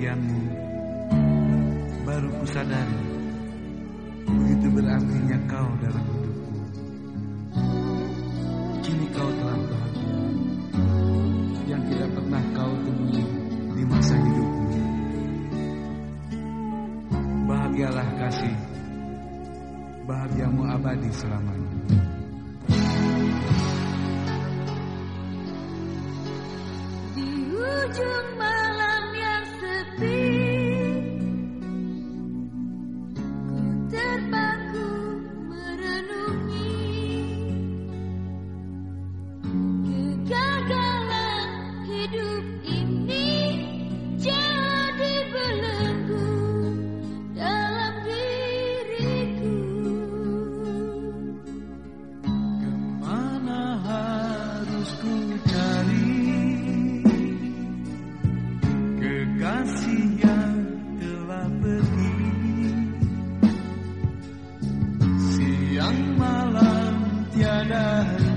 kepergianmu baru kusadari begitu berartinya kau dalam hidupku. Kini kau telah bahagia yang tidak pernah kau temui di masa hidupmu. Bahagialah kasih, bahagiamu abadi selamanya. Di ujung malam tiada henti